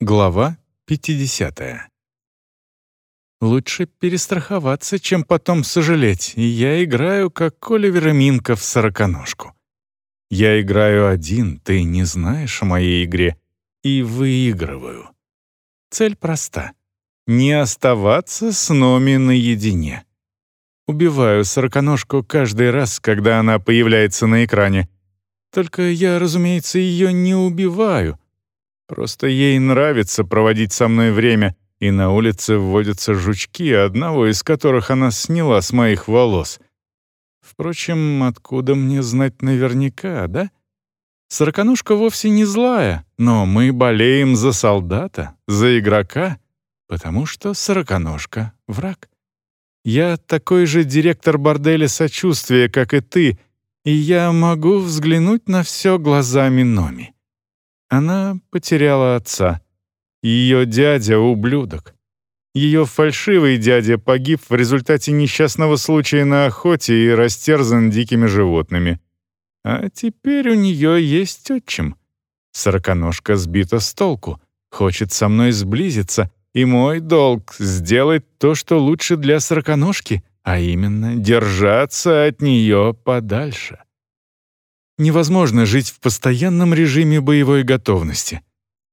Глава 50. Лучше перестраховаться, чем потом сожалеть, и я играю, как Оливер Минка в сороконожку. Я играю один, ты не знаешь о моей игре, и выигрываю. Цель проста — не оставаться с Номи наедине. Убиваю сороконожку каждый раз, когда она появляется на экране. Только я, разумеется, ее не убиваю — Просто ей нравится проводить со мной время, и на улице вводятся жучки, одного из которых она сняла с моих волос. Впрочем, откуда мне знать наверняка, да? Сороконожка вовсе не злая, но мы болеем за солдата, за игрока, потому что сороконожка — враг. Я такой же директор борделя сочувствия, как и ты, и я могу взглянуть на все глазами Номи. Она потеряла отца. Ее дядя — ублюдок. Ее фальшивый дядя погиб в результате несчастного случая на охоте и растерзан дикими животными. А теперь у нее есть отчим. Сороконожка сбита с толку, хочет со мной сблизиться, и мой долг — сделать то, что лучше для сороконожки, а именно держаться от нее подальше. Невозможно жить в постоянном режиме боевой готовности.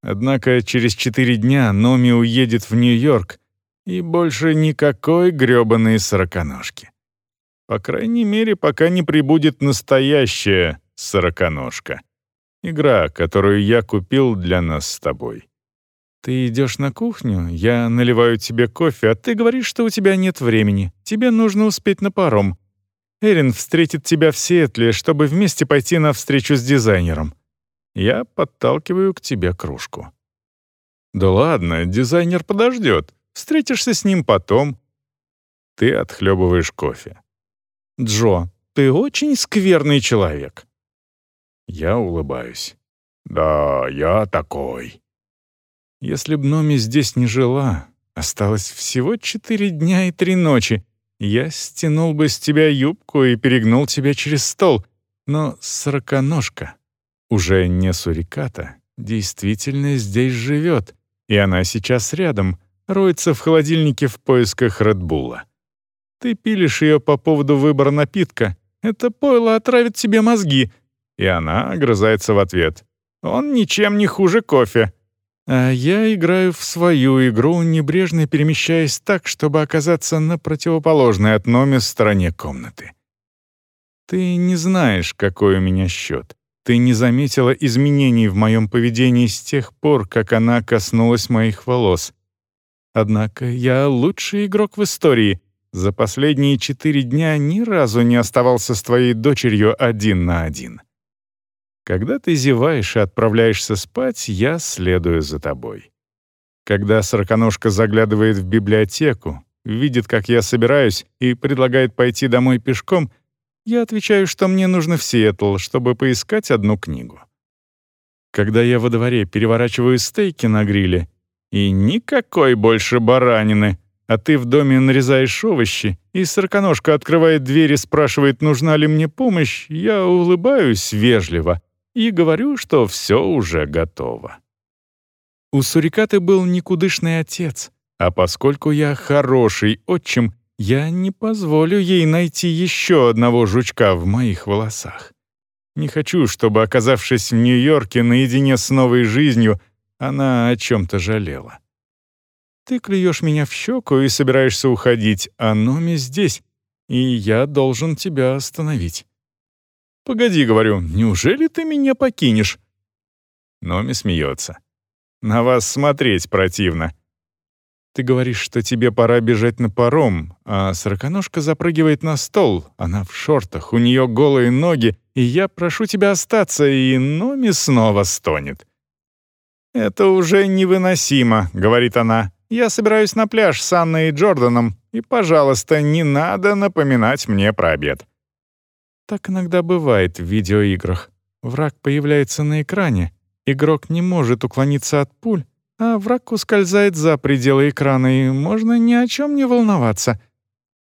Однако через четыре дня Номи уедет в Нью-Йорк, и больше никакой грёбаной сороконожки. По крайней мере, пока не прибудет настоящая сороконожка. Игра, которую я купил для нас с тобой. Ты идешь на кухню, я наливаю тебе кофе, а ты говоришь, что у тебя нет времени. Тебе нужно успеть на паром. Эрин встретит тебя в Сиэтле, чтобы вместе пойти на встречу с дизайнером. Я подталкиваю к тебе кружку. Да ладно, дизайнер подождет. Встретишься с ним потом. Ты отхлебываешь кофе. Джо, ты очень скверный человек. Я улыбаюсь. Да, я такой. Если б Номи здесь не жила, осталось всего четыре дня и три ночи, я стянул бы с тебя юбку и перегнул тебя через стол, но сороконожка, уже не суриката, действительно здесь живет, и она сейчас рядом, роется в холодильнике в поисках Редбула. Ты пилишь ее по поводу выбора напитка. Это пойло отравит тебе мозги. И она огрызается в ответ. Он ничем не хуже кофе. А я играю в свою игру, небрежно перемещаясь так, чтобы оказаться на противоположной от Номи стороне комнаты. Ты не знаешь, какой у меня счет. Ты не заметила изменений в моем поведении с тех пор, как она коснулась моих волос. Однако я лучший игрок в истории. За последние четыре дня ни разу не оставался с твоей дочерью один на один. Когда ты зеваешь и отправляешься спать, я следую за тобой. Когда сороконожка заглядывает в библиотеку, видит, как я собираюсь, и предлагает пойти домой пешком, я отвечаю, что мне нужно в Сиэтл, чтобы поискать одну книгу. Когда я во дворе переворачиваю стейки на гриле, и никакой больше баранины, а ты в доме нарезаешь овощи, и сороконожка открывает дверь и спрашивает, нужна ли мне помощь, я улыбаюсь вежливо — и говорю, что все уже готово. У Сурикаты был никудышный отец, а поскольку я хороший отчим, я не позволю ей найти еще одного жучка в моих волосах. Не хочу, чтобы, оказавшись в Нью-Йорке наедине с новой жизнью, она о чем-то жалела. Ты клюешь меня в щеку и собираешься уходить, а Номи здесь, и я должен тебя остановить. «Погоди», — говорю, — «неужели ты меня покинешь?» Номи смеется. «На вас смотреть противно». Ты говоришь, что тебе пора бежать на паром, а сороконожка запрыгивает на стол, она в шортах, у нее голые ноги, и я прошу тебя остаться, и Номи снова стонет. «Это уже невыносимо», — говорит она. «Я собираюсь на пляж с Анной и Джорданом, и, пожалуйста, не надо напоминать мне про обед». Так иногда бывает в видеоиграх. Враг появляется на экране, игрок не может уклониться от пуль, а враг ускользает за пределы экрана, и можно ни о чем не волноваться.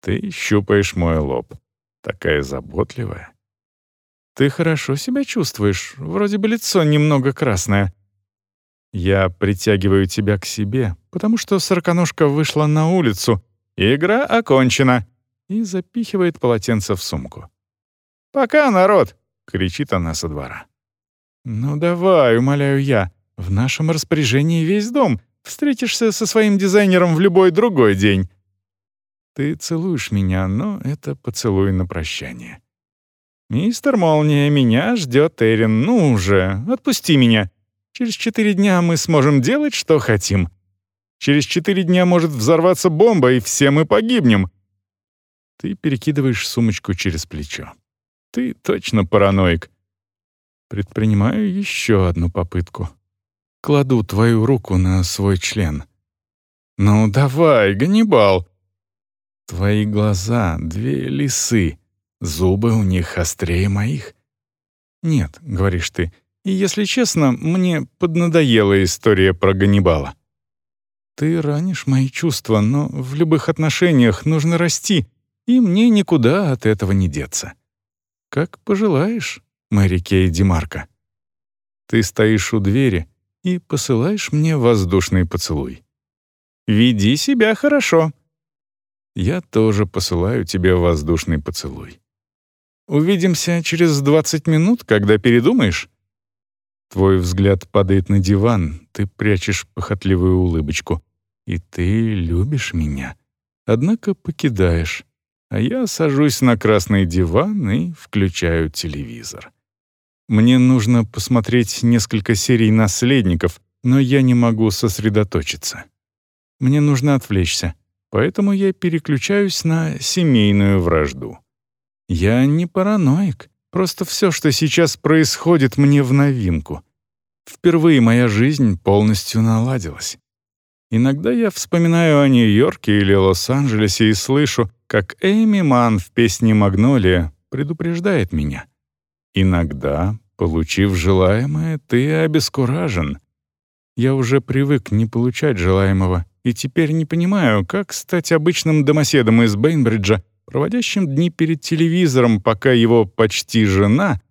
Ты щупаешь мой лоб. Такая заботливая. Ты хорошо себя чувствуешь, вроде бы лицо немного красное. Я притягиваю тебя к себе, потому что сороконожка вышла на улицу. Игра окончена!» И запихивает полотенце в сумку. «Пока, народ!» — кричит она со двора. «Ну давай, умоляю я. В нашем распоряжении весь дом. Встретишься со своим дизайнером в любой другой день». Ты целуешь меня, но это поцелуй на прощание. «Мистер Молния, меня ждет Эрин. Ну уже, отпусти меня. Через четыре дня мы сможем делать, что хотим. Через четыре дня может взорваться бомба, и все мы погибнем». Ты перекидываешь сумочку через плечо. Ты точно параноик. Предпринимаю еще одну попытку. Кладу твою руку на свой член. «Ну давай, Ганнибал!» Твои глаза — две лисы, зубы у них острее моих. «Нет», — говоришь ты, и, если честно, мне поднадоела история про Ганнибала. Ты ранишь мои чувства, но в любых отношениях нужно расти, и мне никуда от этого не деться. Как пожелаешь, Мэри Кей Демарко. Ты стоишь у двери и посылаешь мне воздушный поцелуй. Веди себя хорошо. Я тоже посылаю тебе воздушный поцелуй. Увидимся через 20 минут, когда передумаешь. Твой взгляд падает на диван, ты прячешь похотливую улыбочку. И ты любишь меня. Однако покидаешь а я сажусь на красный диван и включаю телевизор. Мне нужно посмотреть несколько серий «Наследников», но я не могу сосредоточиться. Мне нужно отвлечься, поэтому я переключаюсь на семейную вражду. Я не параноик, просто все, что сейчас происходит, мне в новинку. Впервые моя жизнь полностью наладилась. Иногда я вспоминаю о Нью-Йорке или Лос-Анджелесе и слышу, как Эми Ман в песне «Магнолия» предупреждает меня. Иногда, получив желаемое, ты обескуражен. Я уже привык не получать желаемого, и теперь не понимаю, как стать обычным домоседом из Бейнбриджа, проводящим дни перед телевизором, пока его почти жена...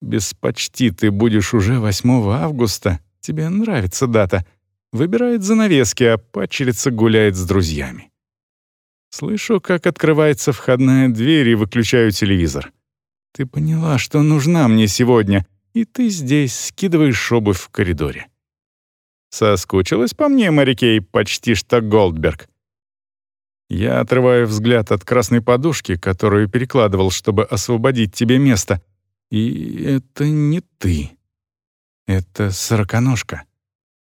Без почти ты будешь уже 8 августа, тебе нравится дата — Выбирает занавески, а падчерица гуляет с друзьями. Слышу, как открывается входная дверь и выключаю телевизор. Ты поняла, что нужна мне сегодня, и ты здесь скидываешь обувь в коридоре. Соскучилась по мне, Марикей, почти что Голдберг. Я отрываю взгляд от красной подушки, которую перекладывал, чтобы освободить тебе место. И это не ты. Это сороконожка.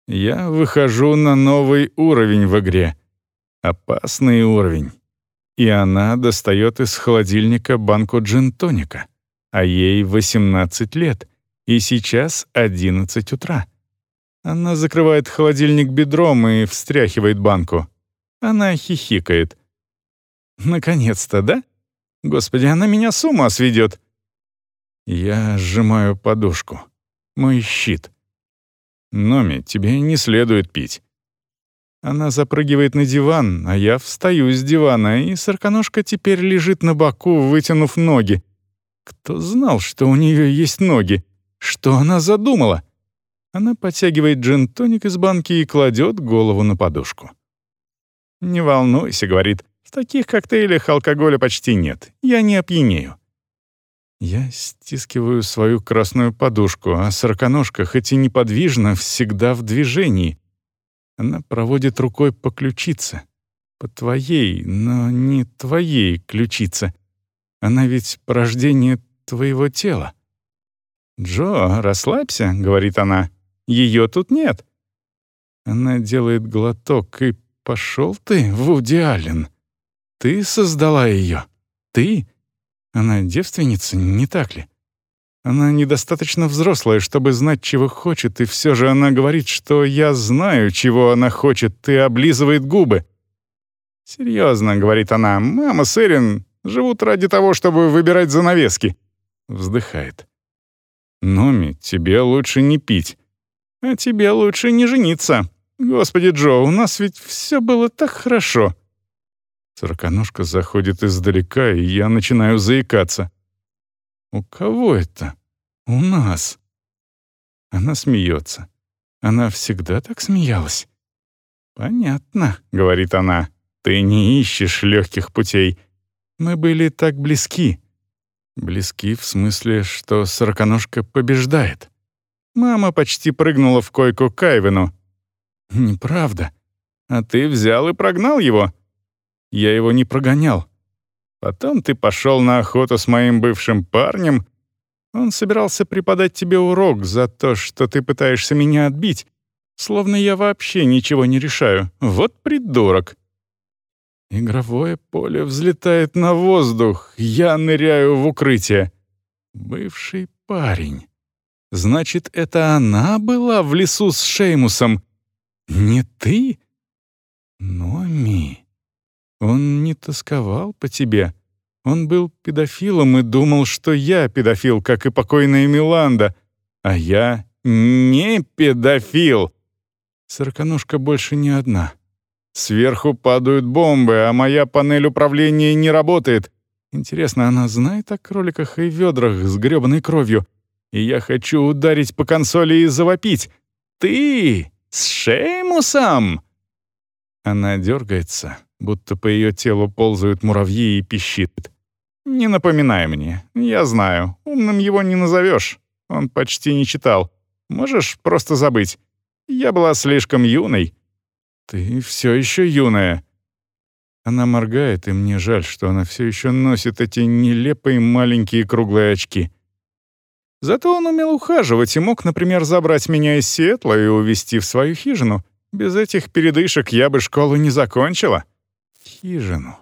Я выхожу на новый уровень в игре. Опасный уровень. И она достает из холодильника банку джин-тоника. А ей 18 лет. И сейчас 11 утра. Она закрывает холодильник бедром и встряхивает банку. Она хихикает. «Наконец-то, да? Господи, она меня с ума сведет!» Я сжимаю подушку. Мой щит — «Номи, тебе не следует пить». Она запрыгивает на диван, а я встаю с дивана, и сороконожка теперь лежит на боку, вытянув ноги. Кто знал, что у нее есть ноги? Что она задумала? Она подтягивает джин-тоник из банки и кладет голову на подушку. «Не волнуйся», — говорит, — «в таких коктейлях алкоголя почти нет. Я не опьянею». Я стискиваю свою красную подушку, а сороконожка, хоть и неподвижна, всегда в движении. Она проводит рукой по ключице. По твоей, но не твоей ключице. Она ведь порождение твоего тела. «Джо, расслабься», — говорит она. «Ее тут нет». Она делает глоток, и пошел ты, Вуди Аллен. Ты создала ее. Ты она девственница, не так ли? Она недостаточно взрослая, чтобы знать, чего хочет, и все же она говорит, что я знаю, чего она хочет, и облизывает губы. «Серьезно», — говорит она, — «мама с Эрин живут ради того, чтобы выбирать занавески». Вздыхает. «Номи, тебе лучше не пить. А тебе лучше не жениться. Господи, Джо, у нас ведь все было так хорошо». Сороконожка заходит издалека, и я начинаю заикаться. «У кого это?» «У нас». Она смеется. Она всегда так смеялась. «Понятно», — говорит она, — «ты не ищешь легких путей. Мы были так близки». Близки в смысле, что сороконожка побеждает. Мама почти прыгнула в койку к Айвену. «Неправда. А ты взял и прогнал его?» «Я его не прогонял. Потом ты пошел на охоту с моим бывшим парнем. Он собирался преподать тебе урок за то, что ты пытаешься меня отбить, словно я вообще ничего не решаю. Вот придурок». Игровое поле взлетает на воздух, я ныряю в укрытие. Бывший парень. Значит, это она была в лесу с Шеймусом? Не ты? Номи. Он не тосковал по тебе. Он был педофилом и думал, что я педофил, как и покойная Миланда. А я не педофил. Сороконожка больше не одна. Сверху падают бомбы, а моя панель управления не работает. Интересно, она знает о кроликах и ведрах с грёбаной кровью? И я хочу ударить по консоли и завопить. «Ты! С Шеймусом!» Она дергается, будто по ее телу ползают муравьи и пищит. «Не напоминай мне. Я знаю. Умным его не назовешь. Он почти не читал. Можешь просто забыть. Я была слишком юной. «Ты все еще юная». Она моргает, и мне жаль, что она все еще носит эти нелепые маленькие круглые очки. Зато он умел ухаживать и мог, например, забрать меня из Сиэтла и увезти в свою хижину. Без этих передышек я бы школу не закончила. Хижину.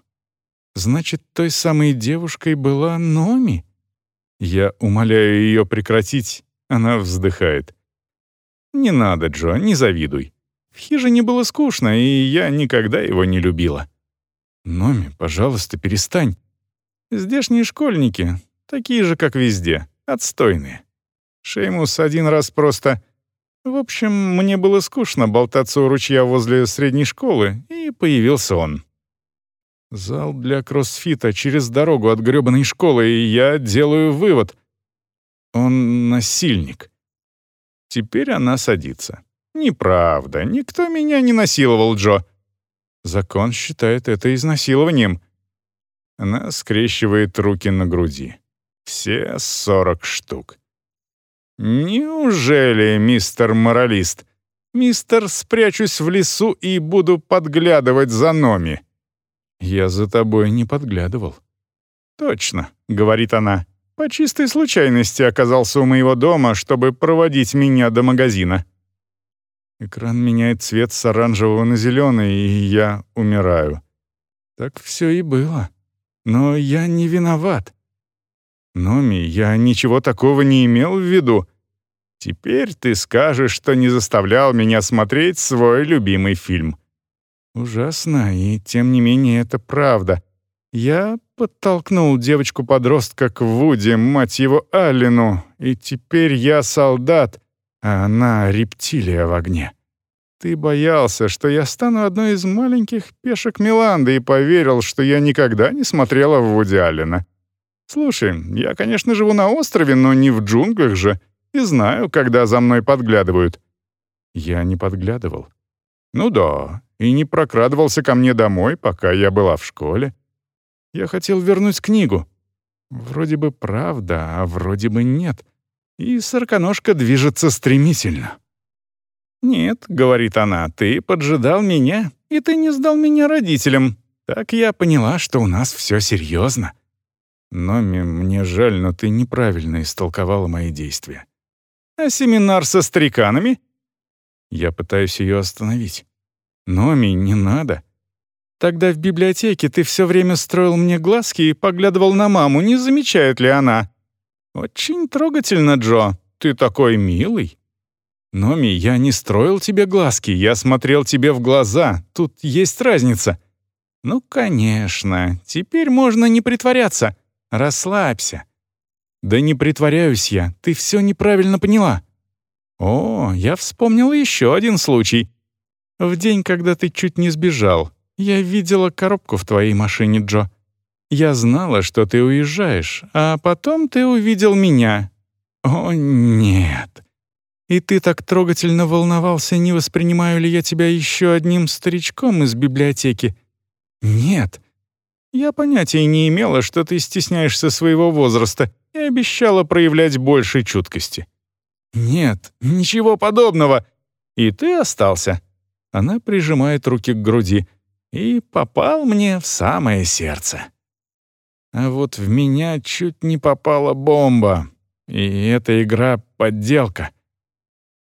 Значит, той самой девушкой была Номи? Я умоляю ее прекратить. Она вздыхает. «Не надо, Джо, не завидуй. В хижине было скучно, и я никогда его не любила. «Номи, пожалуйста, перестань. Здешние школьники, такие же, как везде, отстойные. Шеймус один раз просто... В общем, мне было скучно болтаться у ручья возле средней школы, и появился он. Зал для кроссфита через дорогу от грёбаной школы, и я делаю вывод. Он насильник. Теперь она садится. «Неправда. Никто меня не насиловал, Джо». Закон считает это изнасилованием. Она скрещивает руки на груди. Все сорок штук. «Неужели, мистер моралист? Мистер, спрячусь в лесу и буду подглядывать за Номи». «Я за тобой не подглядывал». «Точно», — говорит она. «По чистой случайности оказался у моего дома, чтобы проводить меня до магазина». Экран меняет цвет с оранжевого на зеленый, и я умираю. Так все и было. Но я не виноват. Номи, я ничего такого не имел в виду. Теперь ты скажешь, что не заставлял меня смотреть свой любимый фильм. Ужасно, и тем не менее это правда. Я подтолкнул девочку-подростка к Вуди, мать его, Аллену, и теперь я солдат, а она — рептилия в огне. Ты боялся, что я стану одной из маленьких пешек Миланды и поверил, что я никогда не смотрела в Вуди Аллена. Слушай, я, конечно, живу на острове, но не в джунглях же, и знаю, когда за мной подглядывают. Я не подглядывал. Ну да, и не прокрадывался ко мне домой, пока я была в школе. Я хотел вернуть книгу. Вроде бы правда, а вроде бы нет и сороконожка движется стремительно. «Нет», — говорит она, — «ты поджидал меня, и ты не сдал меня родителям. Так я поняла, что у нас все серьезно. Номи, мне жаль, но ты неправильно истолковала мои действия. А семинар со стариканами? Я пытаюсь ее остановить. Номи, не надо. Тогда в библиотеке ты все время строил мне глазки и поглядывал на маму, не замечает ли она. «Очень трогательно, Джо. Ты такой милый». «Номи, я не строил тебе глазки, я смотрел тебе в глаза. Тут есть разница». «Ну, конечно. Теперь можно не притворяться. Расслабься». «Да не притворяюсь я. Ты все неправильно поняла». «О, я вспомнил еще один случай. В день, когда ты чуть не сбежал, я видела коробку в твоей машине, Джо. Я знала, что ты уезжаешь, а потом ты увидел меня. О, нет. И ты так трогательно волновался, не воспринимаю ли я тебя еще одним старичком из библиотеки. Нет. Я понятия не имела, что ты стесняешься своего возраста и обещала проявлять большей чуткости. Нет, ничего подобного. И ты остался. Она прижимает руки к груди. И попал мне в самое сердце. А вот в меня чуть не попала бомба. И эта игра — подделка.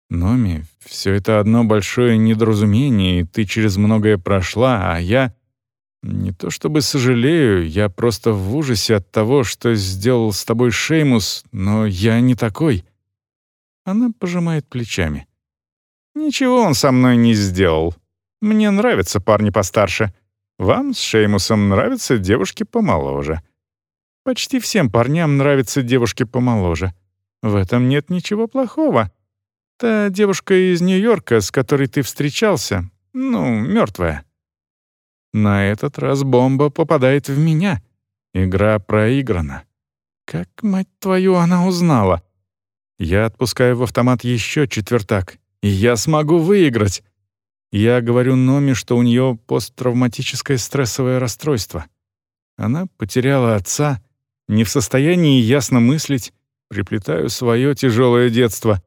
Номи, все это одно большое недоразумение, и ты через многое прошла, а я... Не то чтобы сожалею, я просто в ужасе от того, что сделал с тобой Шеймус, но я не такой. Она пожимает плечами. Ничего он со мной не сделал. Мне нравятся парни постарше. Вам с Шеймусом нравятся девушки помоложе. Почти всем парням нравятся девушки помоложе. В этом нет ничего плохого. Та девушка из Нью-Йорка, с которой ты встречался, ну, мертвая. На этот раз бомба попадает в меня. Игра проиграна. Как, мать твою, она узнала? Я отпускаю в автомат еще четвертак, я смогу выиграть. Я говорю Номи, что у нее посттравматическое стрессовое расстройство. Она потеряла отца, не в состоянии ясно мыслить, приплетаю свое тяжелое детство.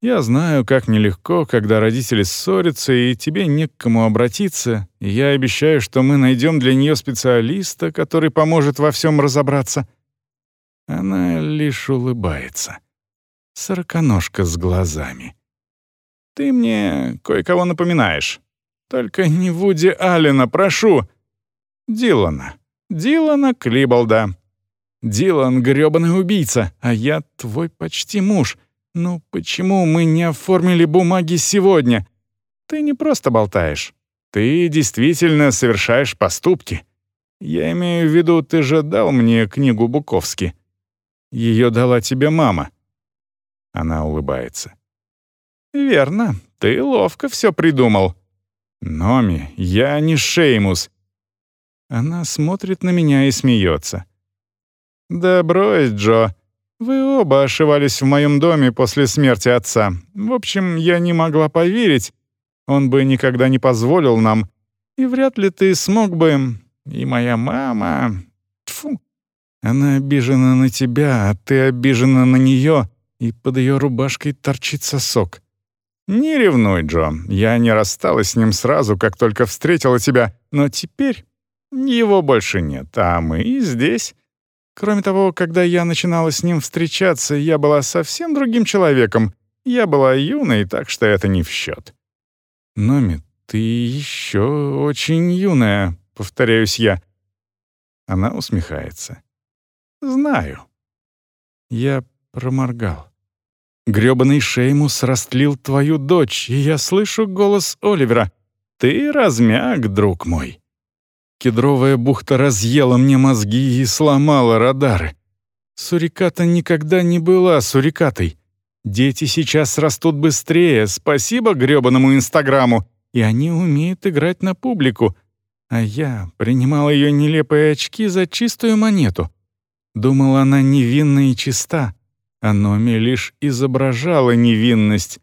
Я знаю, как нелегко, когда родители ссорятся, и тебе не к кому обратиться, я обещаю, что мы найдем для нее специалиста, который поможет во всем разобраться». Она лишь улыбается. Сороконожка с глазами. «Ты мне кое-кого напоминаешь. Только не Вуди Аллена, прошу. Дилана. Дилана Клиболда. Дилан — грёбаный убийца, а я твой почти муж». «Ну почему мы не оформили бумаги сегодня? Ты не просто болтаешь. Ты действительно совершаешь поступки. Я имею в виду, ты же дал мне книгу Буковски. Ее дала тебе мама». Она улыбается. «Верно, ты ловко все придумал. Номи, я не Шеймус». Она смотрит на меня и смеется. «Да брось, Джо. Вы оба ошивались в моем доме после смерти отца. В общем, я не могла поверить. Он бы никогда не позволил нам. И вряд ли ты смог бы... И моя мама... Тфу. Она обижена на тебя, а ты обижена на нее, и под ее рубашкой торчит сосок. Не ревнуй, Джо. Я не рассталась с ним сразу, как только встретила тебя, но теперь его больше нет, а мы здесь. Кроме того, когда я начинала с ним встречаться, я была совсем другим человеком. Я была юной, так что это не в счет. «Номи, ты еще очень юная», — повторяюсь я. Она усмехается. «Знаю». Я проморгал. Грёбаный Шеймус растлил твою дочь, и я слышу голос Оливера. «Ты размяк, друг мой». Кедровая бухта разъела мне мозги и сломала радары. Суриката никогда не была сурикатой. Дети сейчас растут быстрее, спасибо грёбаному Инстаграму, и они умеют играть на публику. А я принимал ее нелепые очки за чистую монету. Думал, она невинна и чиста, а Номи лишь изображала невинность.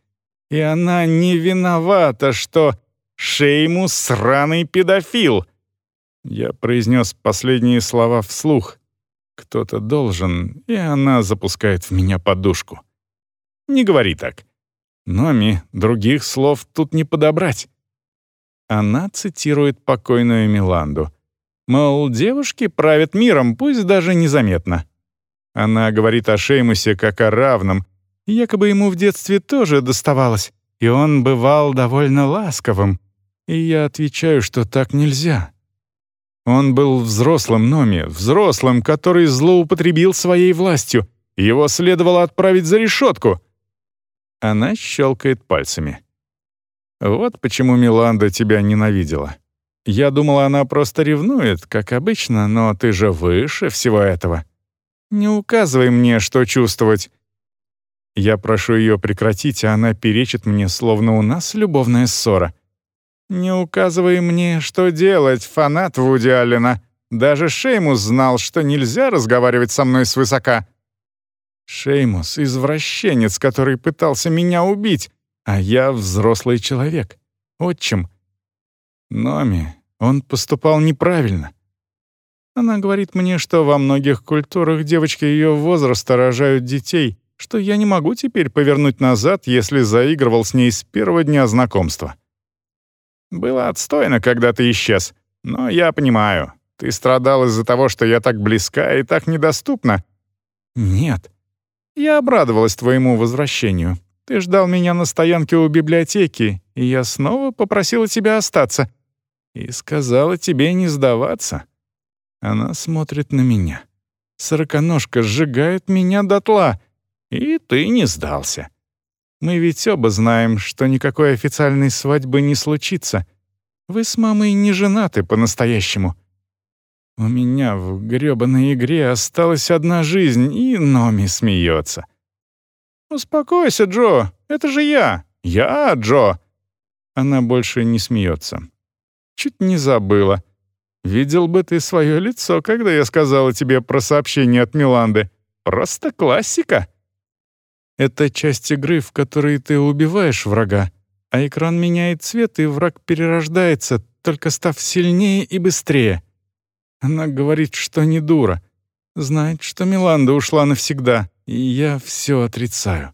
И она не виновата, что Шейму сраный педофил — я произнес последние слова вслух. Кто-то должен, и она запускает в меня подушку. Не говори так. Номи, других слов тут не подобрать. Она цитирует покойную Миланду. Мол, девушки правят миром, пусть даже незаметно. Она говорит о Шеймусе как о равном. Якобы ему в детстве тоже доставалось, и он бывал довольно ласковым. И я отвечаю, что так нельзя. Он был взрослым Номи, взрослым, который злоупотребил своей властью. Его следовало отправить за решетку. Она щелкает пальцами. Вот почему Миланда тебя ненавидела. Я думала, она просто ревнует, как обычно, но ты же выше всего этого. Не указывай мне, что чувствовать. Я прошу ее прекратить, а она перечит мне, словно у нас любовная ссора. «Не указывай мне, что делать, фанат Вуди Аллена. Даже Шеймус знал, что нельзя разговаривать со мной свысока». Шеймус — извращенец, который пытался меня убить, а я взрослый человек, отчим. Номи, он поступал неправильно. Она говорит мне, что во многих культурах девочки ее возраста рожают детей, что я не могу теперь повернуть назад, если заигрывал с ней с первого дня знакомства. Было отстойно, когда ты исчез, но я понимаю. Ты страдал из-за того, что я так близка и так недоступна. Нет. Я обрадовалась твоему возвращению. Ты ждал меня на стоянке у библиотеки, и я снова попросила тебя остаться. И сказала тебе не сдаваться. Она смотрит на меня. Сороконожка сжигает меня дотла. И ты не сдался. Мы ведь оба знаем, что никакой официальной свадьбы не случится. Вы с мамой не женаты по-настоящему. У меня в грёбаной игре осталась одна жизнь, и Номи смеется. «Успокойся, Джо, это же я! Я, Джо!» Она больше не смеется. Чуть не забыла. Видел бы ты свое лицо, когда я сказала тебе про сообщение от Миланды. Просто классика. Это часть игры, в которой ты убиваешь врага, а экран меняет цвет, и враг перерождается, только став сильнее и быстрее. Она говорит, что не дура. Знает, что Миланда ушла навсегда, и я все отрицаю.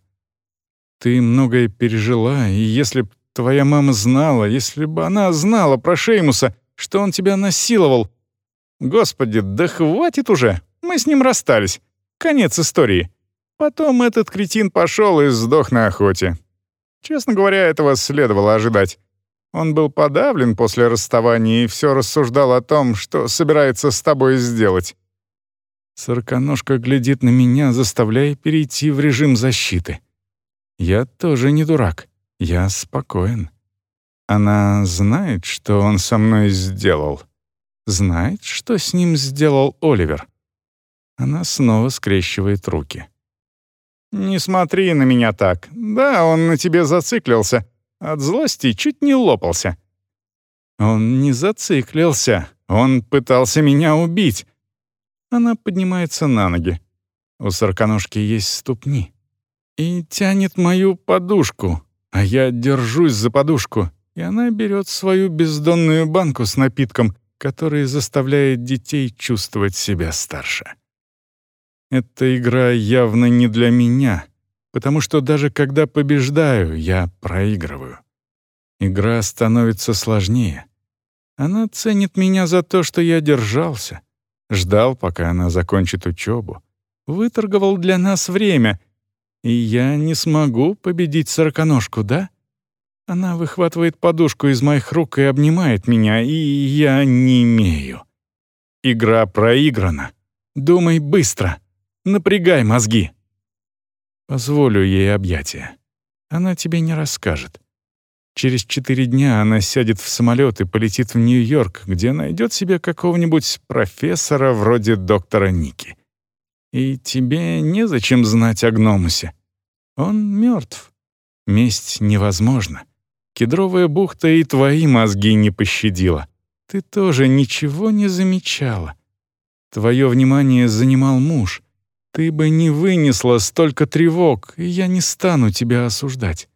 Ты многое пережила, и если б твоя мама знала, если бы она знала про Шеймуса, что он тебя насиловал... Господи, да хватит уже, мы с ним расстались. Конец истории. Потом этот кретин пошел и сдох на охоте. Честно говоря, этого следовало ожидать. Он был подавлен после расставания и все рассуждал о том, что собирается с тобой сделать. Сороконожка глядит на меня, заставляя перейти в режим защиты. Я тоже не дурак. Я спокоен. Она знает, что он со мной сделал. Знает, что с ним сделал Оливер. Она снова скрещивает руки. «Не смотри на меня так. Да, он на тебе зациклился. От злости чуть не лопался». «Он не зациклился. Он пытался меня убить». Она поднимается на ноги. У сороконожки есть ступни. И тянет мою подушку, а я держусь за подушку, и она берет свою бездонную банку с напитком, который заставляет детей чувствовать себя старше. Эта игра явно не для меня, потому что даже когда побеждаю, я проигрываю. Игра становится сложнее. Она ценит меня за то, что я держался, ждал, пока она закончит учебу, выторговал для нас время, и я не смогу победить сороконожку, да? Она выхватывает подушку из моих рук и обнимает меня, и я не имею. Игра проиграна. Думай быстро. Напрягай мозги. Позволю ей объятия. Она тебе не расскажет. Через четыре дня она сядет в самолет и полетит в Нью-Йорк, где найдет себе какого-нибудь профессора вроде доктора Ники. И тебе незачем знать о Гномусе. Он мертв. Месть невозможна. Кедровая бухта и твои мозги не пощадила. Ты тоже ничего не замечала. Твое внимание занимал муж. Ты бы не вынесла столько тревог, и я не стану тебя осуждать.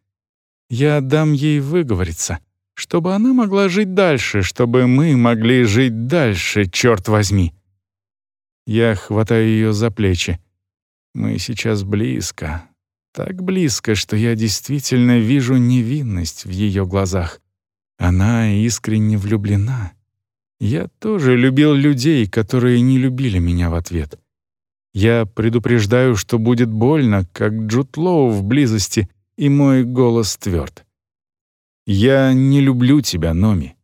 Я дам ей выговориться, чтобы она могла жить дальше, чтобы мы могли жить дальше, черт возьми. Я хватаю ее за плечи. Мы сейчас близко, так близко, что я действительно вижу невинность в ее глазах. Она искренне влюблена. Я тоже любил людей, которые не любили меня в ответ. Я предупреждаю, что будет больно, как Джуд Лоу в близости, и мой голос тверд. Я не люблю тебя, Номи.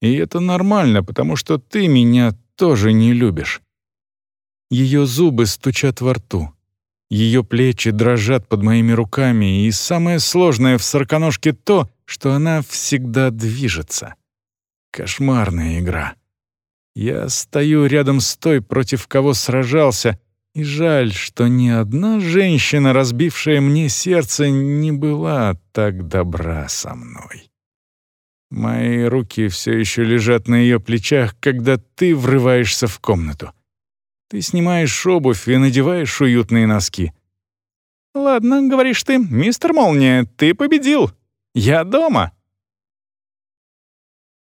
И это нормально, потому что ты меня тоже не любишь. Ее зубы стучат во рту. Ее плечи дрожат под моими руками, и самое сложное в сороконожке то, что она всегда движется. Кошмарная игра. Я стою рядом с той, против кого сражался, и жаль, что ни одна женщина, разбившая мне сердце, не была так добра со мной. Мои руки все еще лежат на ее плечах, когда ты врываешься в комнату. Ты снимаешь обувь и надеваешь уютные носки. «Ладно, — говоришь ты, — мистер Молния, ты победил. Я дома!»